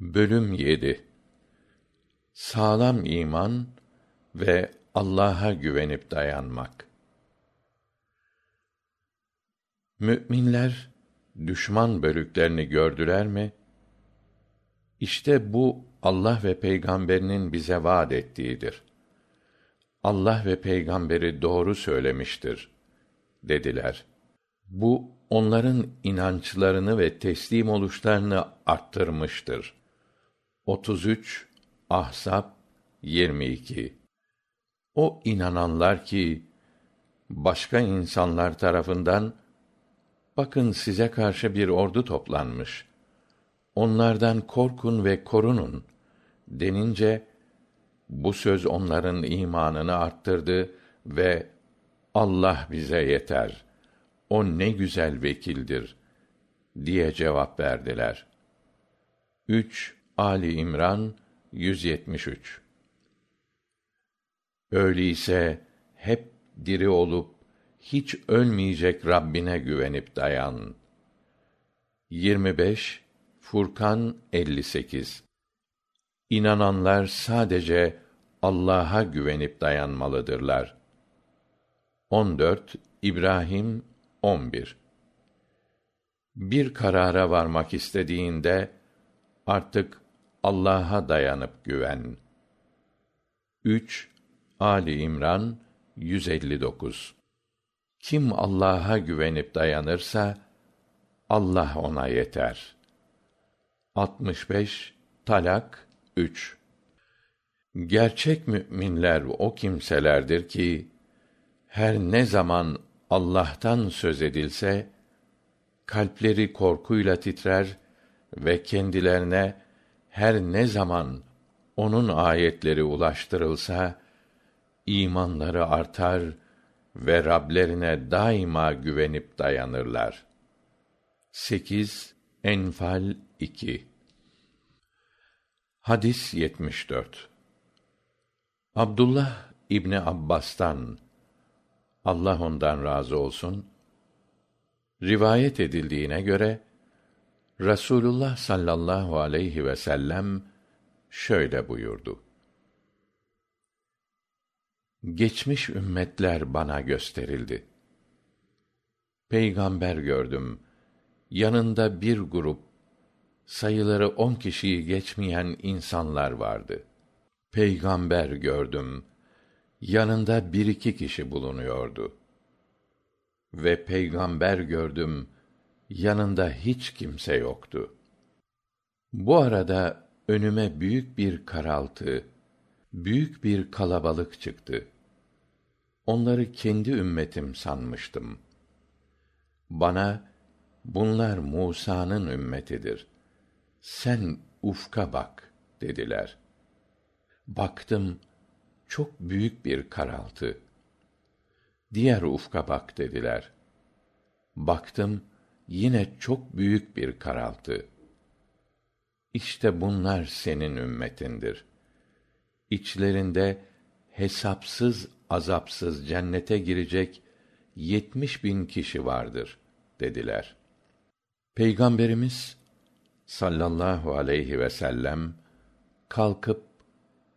Bölüm 7 Sağlam iman ve Allah'a güvenip dayanmak. Müminler düşman bölüklerini gördüler mi? İşte bu Allah ve peygamberinin bize vaad ettiğidir. Allah ve peygamberi doğru söylemiştir dediler. Bu onların inançlarını ve teslim oluşlarını arttırmıştır. 33 Ahzab 22 O inananlar ki başka insanlar tarafından bakın size karşı bir ordu toplanmış. Onlardan korkun ve korunun denince bu söz onların imanını arttırdı ve Allah bize yeter. O ne güzel vekildir diye cevap verdiler. 3 Ali İmran 173 Öyleyse hep diri olup hiç ölmeyecek Rabbine güvenip dayan. 25 Furkan 58 İnananlar sadece Allah'a güvenip dayanmalıdırlar. 14 İbrahim 11 Bir karara varmak istediğinde artık Allah'a dayanıp güven. 3 Ali İmran 159 Kim Allah'a güvenip dayanırsa Allah ona yeter. 65 Talak 3 Gerçek müminler o kimselerdir ki her ne zaman Allah'tan söz edilse kalpleri korkuyla titrer ve kendilerine her ne zaman onun ayetleri ulaştırılsa imanları artar ve Rablerine daima güvenip dayanırlar. 8 Enfal 2 Hadis 74 Abdullah İbni Abbas'tan Allah ondan razı olsun rivayet edildiğine göre Rasulullah sallallahu aleyhi ve sellem şöyle buyurdu. Geçmiş ümmetler bana gösterildi. Peygamber gördüm. Yanında bir grup sayıları on kişiyi geçmeyen insanlar vardı. Peygamber gördüm. Yanında bir iki kişi bulunuyordu. Ve peygamber gördüm yanında hiç kimse yoktu. Bu arada önüme büyük bir karaltı, büyük bir kalabalık çıktı. Onları kendi ümmetim sanmıştım. Bana bunlar Musa'nın ümmetidir. Sen ufka bak dediler. Baktım çok büyük bir karaltı. Diğer ufka bak dediler. Baktım yine çok büyük bir karaltı. İşte bunlar senin ümmetindir. İçlerinde hesapsız azapsız cennete girecek yetmiş bin kişi vardır dediler. Peygamberimiz sallallahu aleyhi ve sellem kalkıp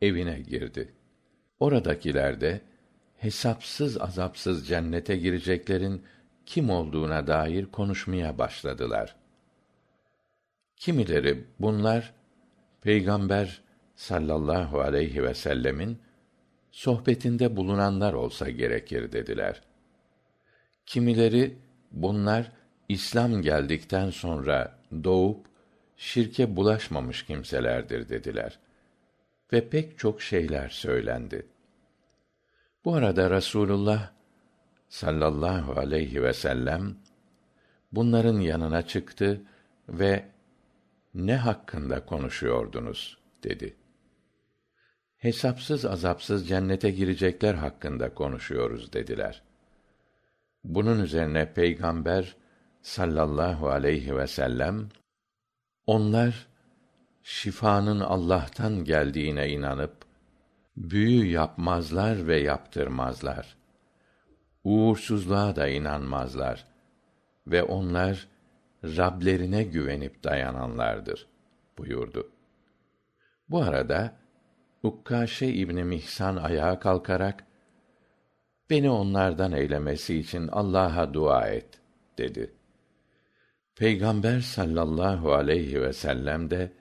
evine girdi. Oradakiler de hesapsız azapsız cennete gireceklerin kim olduğuna dair konuşmaya başladılar. Kimileri bunlar Peygamber sallallahu aleyhi ve sellemin sohbetinde bulunanlar olsa gerekir dediler. Kimileri bunlar İslam geldikten sonra doğup şirke bulaşmamış kimselerdir dediler. Ve pek çok şeyler söylendi. Bu arada Rasulullah sallallahu aleyhi ve sellem bunların yanına çıktı ve ne hakkında konuşuyordunuz dedi. Hesapsız azapsız cennete girecekler hakkında konuşuyoruz dediler. Bunun üzerine peygamber sallallahu aleyhi ve sellem onlar şifanın Allah'tan geldiğine inanıp büyü yapmazlar ve yaptırmazlar uğursuzluğa da inanmazlar ve onlar Rablerine güvenip dayananlardır buyurdu. Bu arada Ukkaşe İbni Mihsan ayağa kalkarak beni onlardan eylemesi için Allah'a dua et dedi. Peygamber sallallahu aleyhi ve sellem de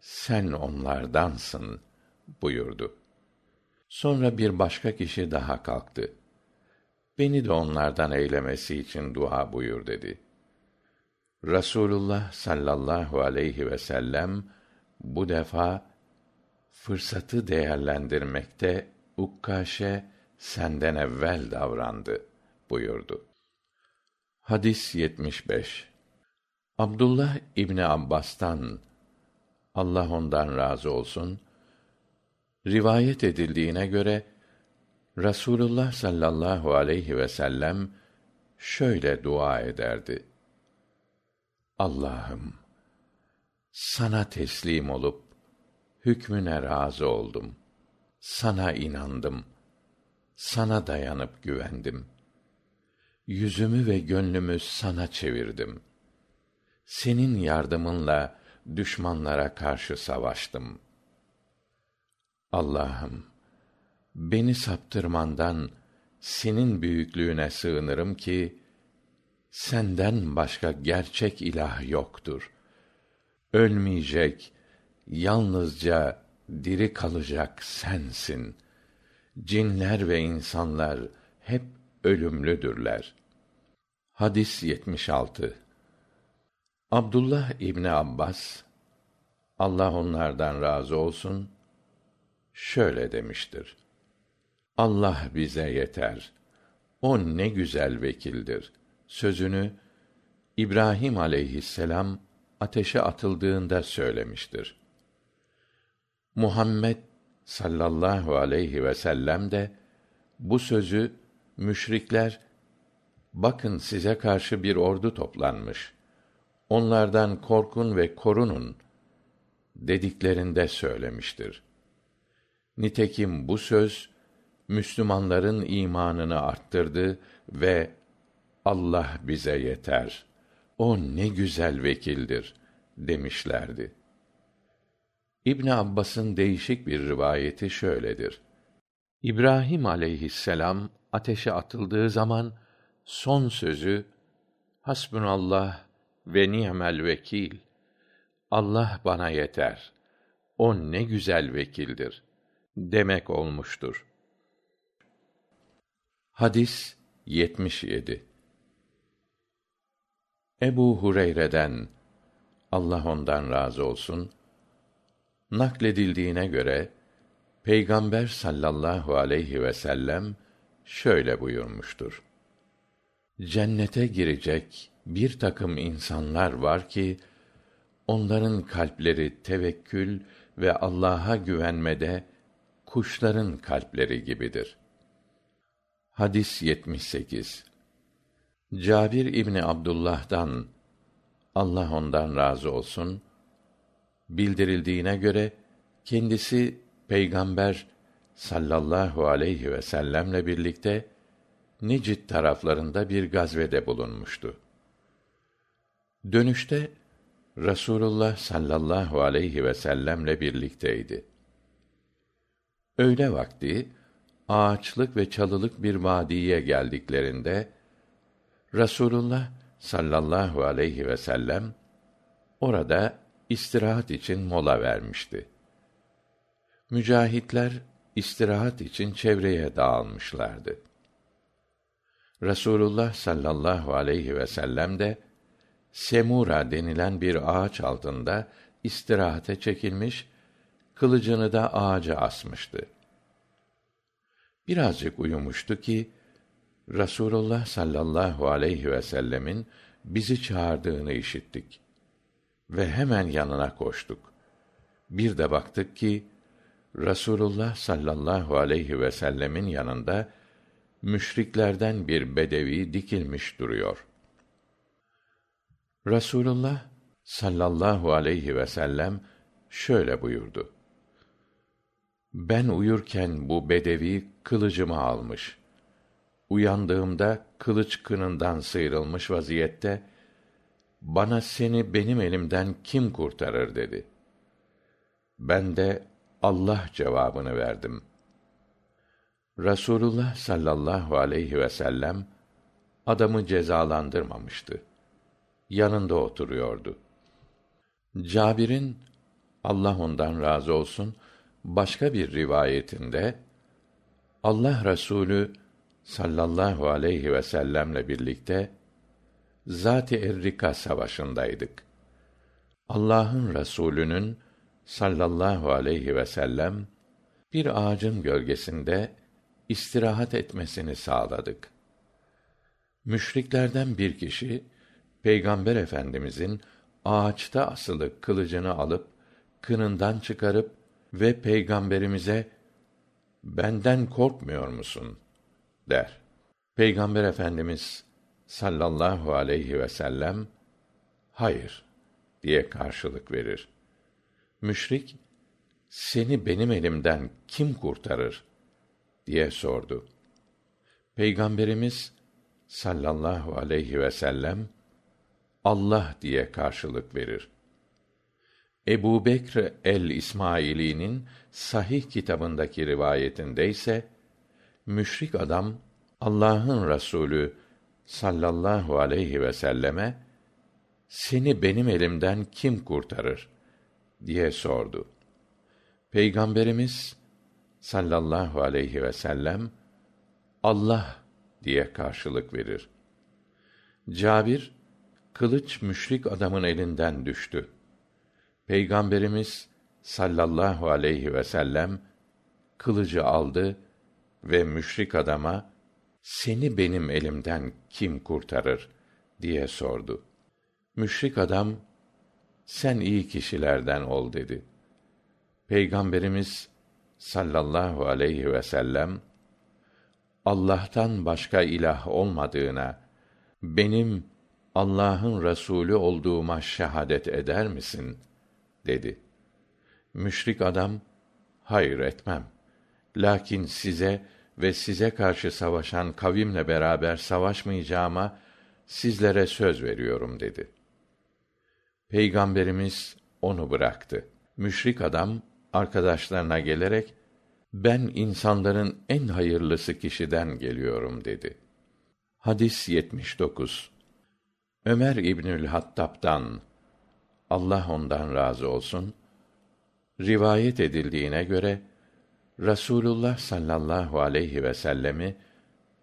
sen onlardansın buyurdu. Sonra bir başka kişi daha kalktı. Beni de onlardan eylemesi için dua buyur dedi. Rasulullah sallallahu aleyhi ve sellem bu defa fırsatı değerlendirmekte Ukkaşe senden evvel davrandı buyurdu. Hadis 75 Abdullah İbni Abbas'tan Allah ondan razı olsun rivayet edildiğine göre Rasulullah sallallahu aleyhi ve sellem şöyle dua ederdi. Allah'ım sana teslim olup hükmüne razı oldum. Sana inandım. Sana dayanıp güvendim. Yüzümü ve gönlümü sana çevirdim. Senin yardımınla düşmanlara karşı savaştım. Allah'ım beni saptırmandan senin büyüklüğüne sığınırım ki senden başka gerçek ilah yoktur. Ölmeyecek, yalnızca diri kalacak sensin. Cinler ve insanlar hep ölümlüdürler. Hadis 76 Abdullah İbni Abbas, Allah onlardan razı olsun, şöyle demiştir. Allah bize yeter. O ne güzel vekildir. Sözünü İbrahim aleyhisselam ateşe atıldığında söylemiştir. Muhammed sallallahu aleyhi ve sellem de bu sözü müşrikler bakın size karşı bir ordu toplanmış. Onlardan korkun ve korunun dediklerinde söylemiştir. Nitekim bu söz Müslümanların imanını arttırdı ve Allah bize yeter. O ne güzel vekildir demişlerdi. İbn Abbas'ın değişik bir rivayeti şöyledir. İbrahim aleyhisselam ateşe atıldığı zaman son sözü Hasbunallah ve ni'mel vekil. Allah bana yeter. O ne güzel vekildir demek olmuştur. Hadis 77 Ebu Hureyre'den Allah ondan razı olsun nakledildiğine göre Peygamber sallallahu aleyhi ve sellem şöyle buyurmuştur. Cennete girecek bir takım insanlar var ki onların kalpleri tevekkül ve Allah'a güvenmede kuşların kalpleri gibidir. Hadis 78 Cabir İbni Abdullah'dan Allah ondan razı olsun bildirildiğine göre kendisi peygamber sallallahu aleyhi ve sellemle birlikte Nicit taraflarında bir gazvede bulunmuştu. Dönüşte Rasulullah sallallahu aleyhi ve sellemle birlikteydi. Öğle vakti ağaçlık ve çalılık bir vadiye geldiklerinde Rasulullah sallallahu aleyhi ve sellem orada istirahat için mola vermişti. Mücahitler istirahat için çevreye dağılmışlardı. Rasulullah sallallahu aleyhi ve sellem de semura denilen bir ağaç altında istirahate çekilmiş, kılıcını da ağaca asmıştı. Birazcık uyumuştu ki Rasulullah sallallahu aleyhi ve sellemin bizi çağırdığını işittik ve hemen yanına koştuk. Bir de baktık ki Rasulullah sallallahu aleyhi ve sellemin yanında müşriklerden bir bedevi dikilmiş duruyor. Rasulullah sallallahu aleyhi ve sellem şöyle buyurdu. Ben uyurken bu bedevi kılıcımı almış. Uyandığımda kılıç kınından sıyrılmış vaziyette bana seni benim elimden kim kurtarır dedi. Ben de Allah cevabını verdim. Rasulullah sallallahu aleyhi ve sellem adamı cezalandırmamıştı. Yanında oturuyordu. Cabir'in Allah ondan razı olsun başka bir rivayetinde Allah Resulü sallallahu aleyhi ve sellemle birlikte Zat-ı Errika savaşındaydık. Allah'ın Resulü'nün sallallahu aleyhi ve sellem bir ağacın gölgesinde istirahat etmesini sağladık. Müşriklerden bir kişi Peygamber Efendimizin ağaçta asılı kılıcını alıp kınından çıkarıp ve peygamberimize benden korkmuyor musun der. Peygamber Efendimiz sallallahu aleyhi ve sellem hayır diye karşılık verir. Müşrik seni benim elimden kim kurtarır diye sordu. Peygamberimiz sallallahu aleyhi ve sellem Allah diye karşılık verir. Ebu Bekr el İsmaili'nin sahih kitabındaki rivayetinde ise müşrik adam Allah'ın Resulü sallallahu aleyhi ve selleme seni benim elimden kim kurtarır diye sordu. Peygamberimiz sallallahu aleyhi ve sellem Allah diye karşılık verir. Cabir kılıç müşrik adamın elinden düştü. Peygamberimiz sallallahu aleyhi ve sellem kılıcı aldı ve müşrik adama seni benim elimden kim kurtarır diye sordu. Müşrik adam sen iyi kişilerden ol dedi. Peygamberimiz sallallahu aleyhi ve sellem Allah'tan başka ilah olmadığına benim Allah'ın Resulü olduğuma şehadet eder misin? Dedi. Müşrik adam, hayır etmem. Lakin size ve size karşı savaşan kavimle beraber savaşmayacağıma sizlere söz veriyorum dedi. Peygamberimiz onu bıraktı. Müşrik adam arkadaşlarına gelerek ben insanların en hayırlısı kişiden geliyorum dedi. Hadis 79. Ömer İbnül Hattab'dan Allah ondan razı olsun rivayet edildiğine göre Rasulullah sallallahu aleyhi ve sellemi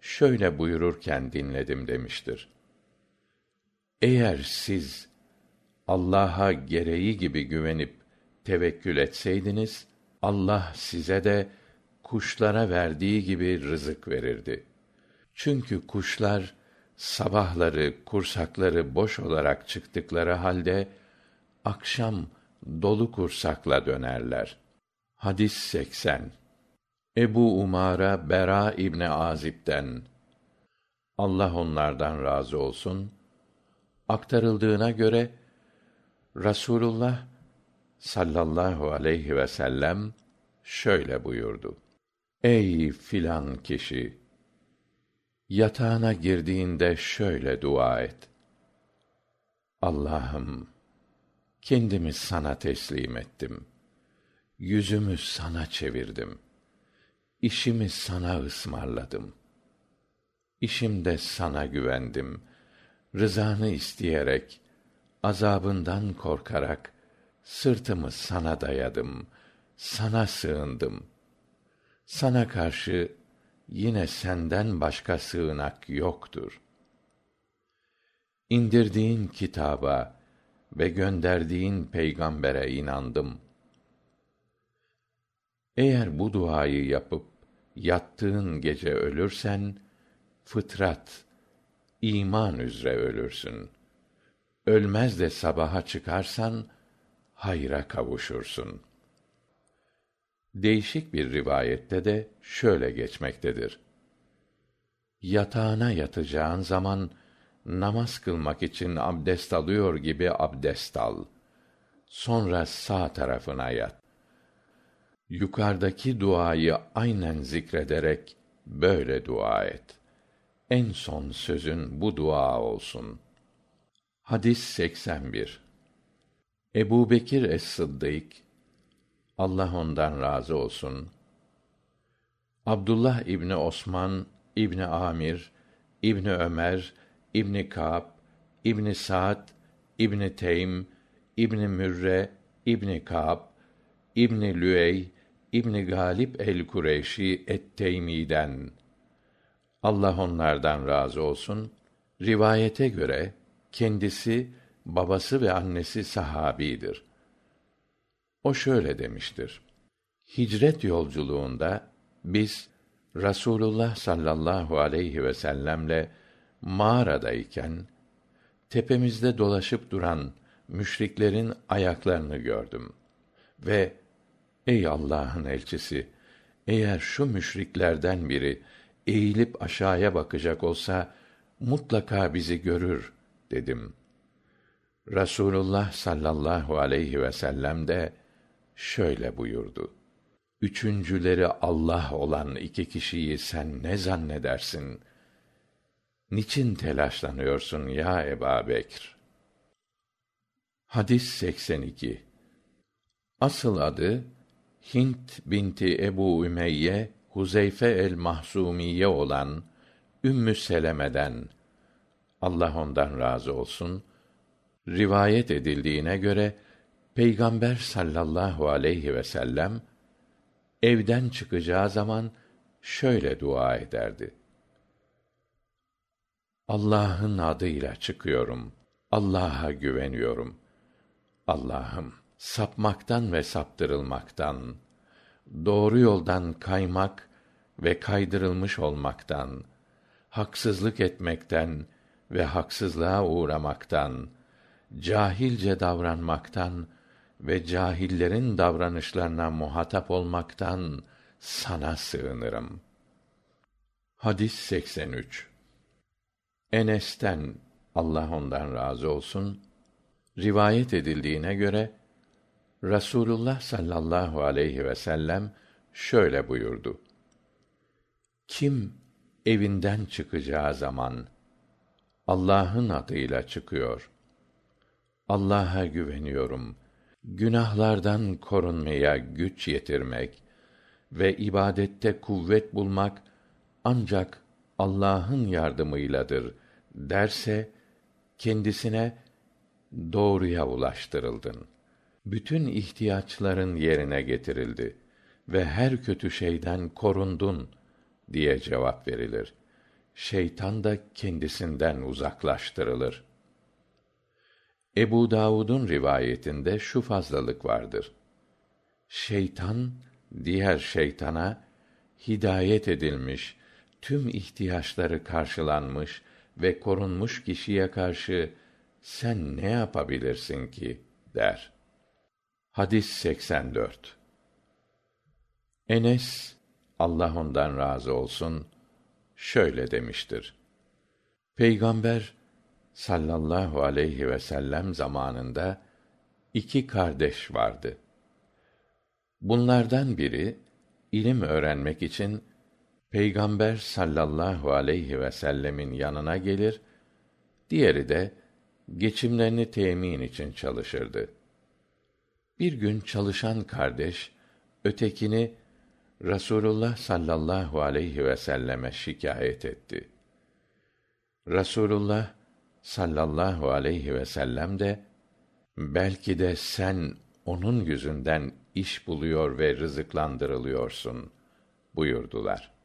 şöyle buyururken dinledim demiştir. Eğer siz Allah'a gereği gibi güvenip tevekkül etseydiniz, Allah size de kuşlara verdiği gibi rızık verirdi. Çünkü kuşlar sabahları kursakları boş olarak çıktıkları halde akşam dolu kursakla dönerler. Hadis 80. Ebu Umara Bera İbni Azib'den Allah onlardan razı olsun aktarıldığına göre Rasulullah sallallahu aleyhi ve sellem şöyle buyurdu. Ey filan kişi! Yatağına girdiğinde şöyle dua et. Allah'ım, kendimi sana teslim ettim. Yüzümü sana çevirdim. İşimi sana ısmarladım. İşimde sana güvendim. Rızanı isteyerek, azabından korkarak, sırtımı sana dayadım, sana sığındım. Sana karşı yine senden başka sığınak yoktur. İndirdiğin kitaba ve gönderdiğin peygambere inandım. Eğer bu duayı yapıp yattığın gece ölürsen fıtrat iman üzere ölürsün. Ölmez de sabaha çıkarsan hayra kavuşursun. Değişik bir rivayette de şöyle geçmektedir. Yatağına yatacağın zaman namaz kılmak için abdest alıyor gibi abdest al. Sonra sağ tarafına yat. Yukarıdaki duayı aynen zikrederek böyle dua et. En son sözün bu dua olsun. Hadis 81 Ebu Bekir es-Sıddık Allah ondan razı olsun. Abdullah İbni Osman İbni Amir İbni Ömer İbni Ka'b İbni Sa'd İbni Teym İbni Mürre İbni Ka'b İbni Lüey İbni Galip el-Kureyşi et-Teymi'den Allah onlardan razı olsun. Rivayete göre kendisi, babası ve annesi sahabidir. O şöyle demiştir. Hicret yolculuğunda biz Rasulullah sallallahu aleyhi ve sellemle mağaradayken tepemizde dolaşıp duran müşriklerin ayaklarını gördüm ve ey Allah'ın elçisi eğer şu müşriklerden biri eğilip aşağıya bakacak olsa mutlaka bizi görür dedim. Rasulullah sallallahu aleyhi ve sellem de şöyle buyurdu. Üçüncüleri Allah olan iki kişiyi sen ne zannedersin? Niçin telaşlanıyorsun ya Eba Bekr? Hadis 82 Asıl adı Hint binti Ebu Ümeyye Huzeyfe el Mahsumiye olan Ümmü Seleme'den Allah ondan razı olsun rivayet edildiğine göre Peygamber sallallahu aleyhi ve sellem evden çıkacağı zaman şöyle dua ederdi. Allah'ın adıyla çıkıyorum. Allah'a güveniyorum. Allah'ım sapmaktan ve saptırılmaktan, doğru yoldan kaymak ve kaydırılmış olmaktan, haksızlık etmekten ve haksızlığa uğramaktan, cahilce davranmaktan ve cahillerin davranışlarına muhatap olmaktan sana sığınırım. Hadis 83 Enes'ten Allah ondan razı olsun rivayet edildiğine göre Rasulullah sallallahu aleyhi ve sellem şöyle buyurdu. Kim evinden çıkacağı zaman Allah'ın adıyla çıkıyor. Allah'a güveniyorum. Günahlardan korunmaya güç yetirmek ve ibadette kuvvet bulmak ancak Allah'ın yardımıyladır derse kendisine doğruya ulaştırıldın. Bütün ihtiyaçların yerine getirildi ve her kötü şeyden korundun diye cevap verilir. Şeytan da kendisinden uzaklaştırılır. Ebu Davud'un rivayetinde şu fazlalık vardır. Şeytan diğer şeytana hidayet edilmiş, tüm ihtiyaçları karşılanmış ve korunmuş kişiye karşı sen ne yapabilirsin ki der. Hadis 84. Enes Allah ondan razı olsun şöyle demiştir. Peygamber sallallahu aleyhi ve sellem zamanında iki kardeş vardı. Bunlardan biri ilim öğrenmek için Peygamber sallallahu aleyhi ve sellemin yanına gelir, diğeri de geçimlerini temin için çalışırdı. Bir gün çalışan kardeş ötekini Rasulullah sallallahu aleyhi ve selleme şikayet etti. Rasulullah sallallahu aleyhi ve sellem de belki de sen onun yüzünden iş buluyor ve rızıklandırılıyorsun buyurdular.